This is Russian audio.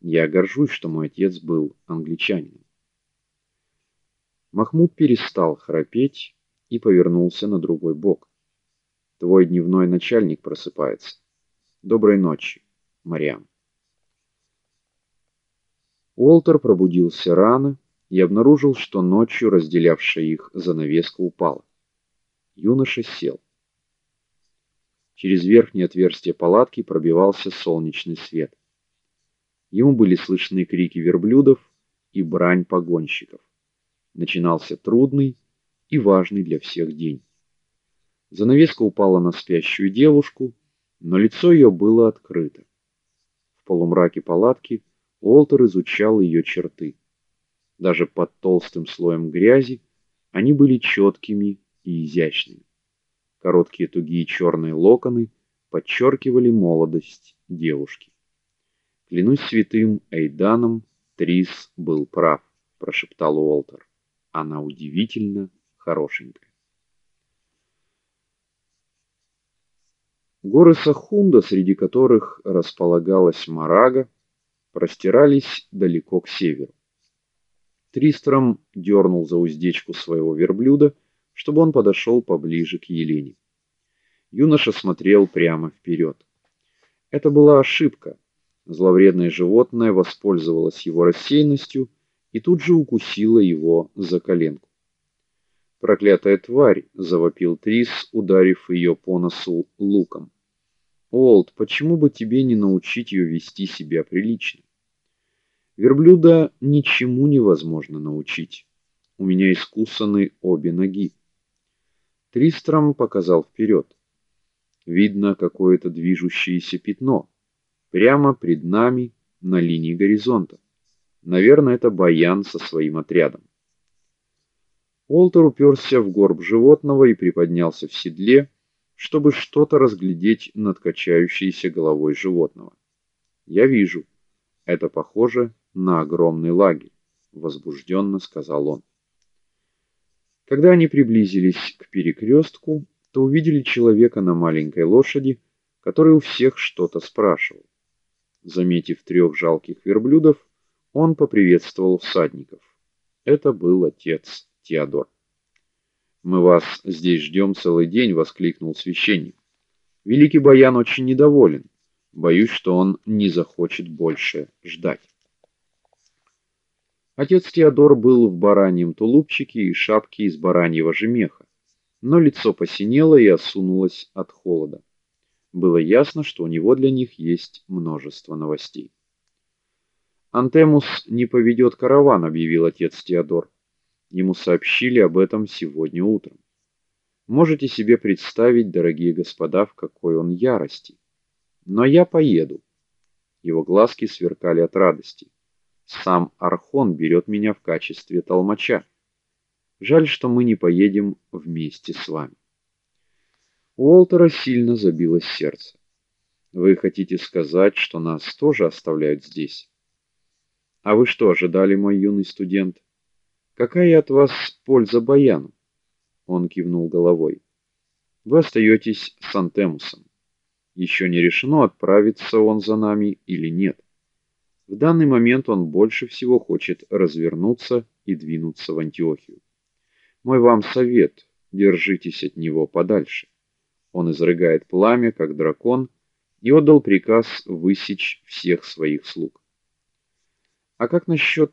Я горжусь, что мой отец был англичанином. Махмуд перестал храпеть и повернулся на другой бок. Твой дневной начальник просыпается. Доброй ночи, Мариам. Уолтер пробудился рано и обнаружил, что ночью разделявшая их занавеска упала. Юноша сел. Через верхнее отверстие палатки пробивался солнечный свет. Ему были слышны крики верблюдов и брань погонщиков. Начинался трудный и важный для всех день. Занавеска упала на спящую девушку, но лицо ее было открыто. В полумраке палатки Уолтер изучал ее черты. Даже под толстым слоем грязи они были четкими и изящными. Короткие тугие черные локоны подчеркивали молодость девушки. Клянусь святым Эйданом, Трис был прав, прошептал Уолтер. Она удивительно хорошенькая. Горы Сахунда, среди которых располагалась Марага, простирались далеко к северу. Тристром дернул за уздечку своего верблюда, чтобы он подошел поближе к Елене. Юноша смотрел прямо вперед. Это была ошибка. Зловредное животное воспользовалось его рассеянностью и тут же укусило его за коленку. Проклятая тварь, завопил Трис, ударив ее по носу луком. Олд, почему бы тебе не научить ее вести себя прилично? Верблюда ничему невозможно научить. У меня искусаны обе ноги. Тристром показал вперед. Видно какое-то движущееся пятно прямо пред нами на линии горизонта. Наверное, это Баян со своим отрядом. Олтер уперся в горб животного и приподнялся в седле, чтобы что-то разглядеть над качающейся головой животного. Я вижу. Это похоже на огромный лагерь, возбужденно сказал он. Когда они приблизились к перекрестку, то увидели человека на маленькой лошади, который у всех что-то спрашивал. Заметив трех жалких верблюдов, он поприветствовал всадников. Это был отец Теодор. Мы вас здесь ждем целый день, воскликнул священник. Великий Баян очень недоволен. Боюсь, что он не захочет больше ждать. Отец Теодор был в бараньем тулупчике и шапке из бараньего же меха, но лицо посинело и осунулось от холода. Было ясно, что у него для них есть множество новостей. Антемус не поведет караван, объявил отец Теодор. Ему сообщили об этом сегодня утром. Можете себе представить, дорогие господа, в какой он ярости. Но я поеду. Его глазки сверкали от радости. Сам Архон берет меня в качестве толмача. Жаль, что мы не поедем вместе с вами. Уолтера сильно забилось сердце. Вы хотите сказать, что нас тоже оставляют здесь? А вы что, ожидали, мой юный студент? Какая от вас польза Баяну? Он кивнул головой. Вы остаетесь с Антемусом. Еще не решено, отправится он за нами или нет. В данный момент он больше всего хочет развернуться и двинуться в Антиохию. Мой вам совет: держитесь от него подальше. Он изрыгает пламя, как дракон, и отдал приказ высечь всех своих слуг. А как насчет